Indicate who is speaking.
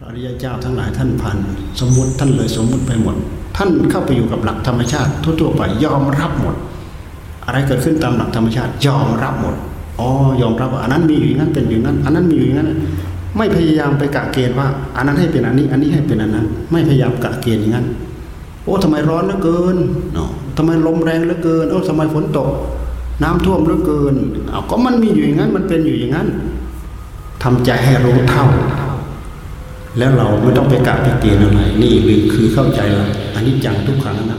Speaker 1: พระอริยเจ้าทั้งหลายท่านพันสมมติท่านเลยสมมุติไปหมด ท่านเข้าไปอยู่กับหลักธรรมชาติทั่วๆไปยอมรับหมด อะไรเกิดขึ้นตามหลักธรรมชาติ ยอมรับหมดอ๋อยอมรับว่าอันนั้นมีอยู่อย่างนั้นเป็นอย่างนั้น อันนั้นมีอยู่อย่างนั้น ไม่พยายามไปกะเกณฑ์ว่า อันนั้นให้เป็นอันนี้ อันนี้ให้เป็นอันนั้น ไม่พยายามกะเกณฑ์อย่างนั้นโอ้ทำไมร้อนเหลือเกินเนาะทำไมลมแรงเหลือเกินโอ้ทำไมฝนตก น้ำท่วมเหลือเกินเอาก็มันมีอยู่อย่างนั้นมันเป็นอยู่อย่างนั้นทำใจให้รู้เท่า แล้วเราไม่ต้องไปกะไปเกณฑ์อะไรนี่คือเข้าใจแล้วอันนี้จังทุกขังนะ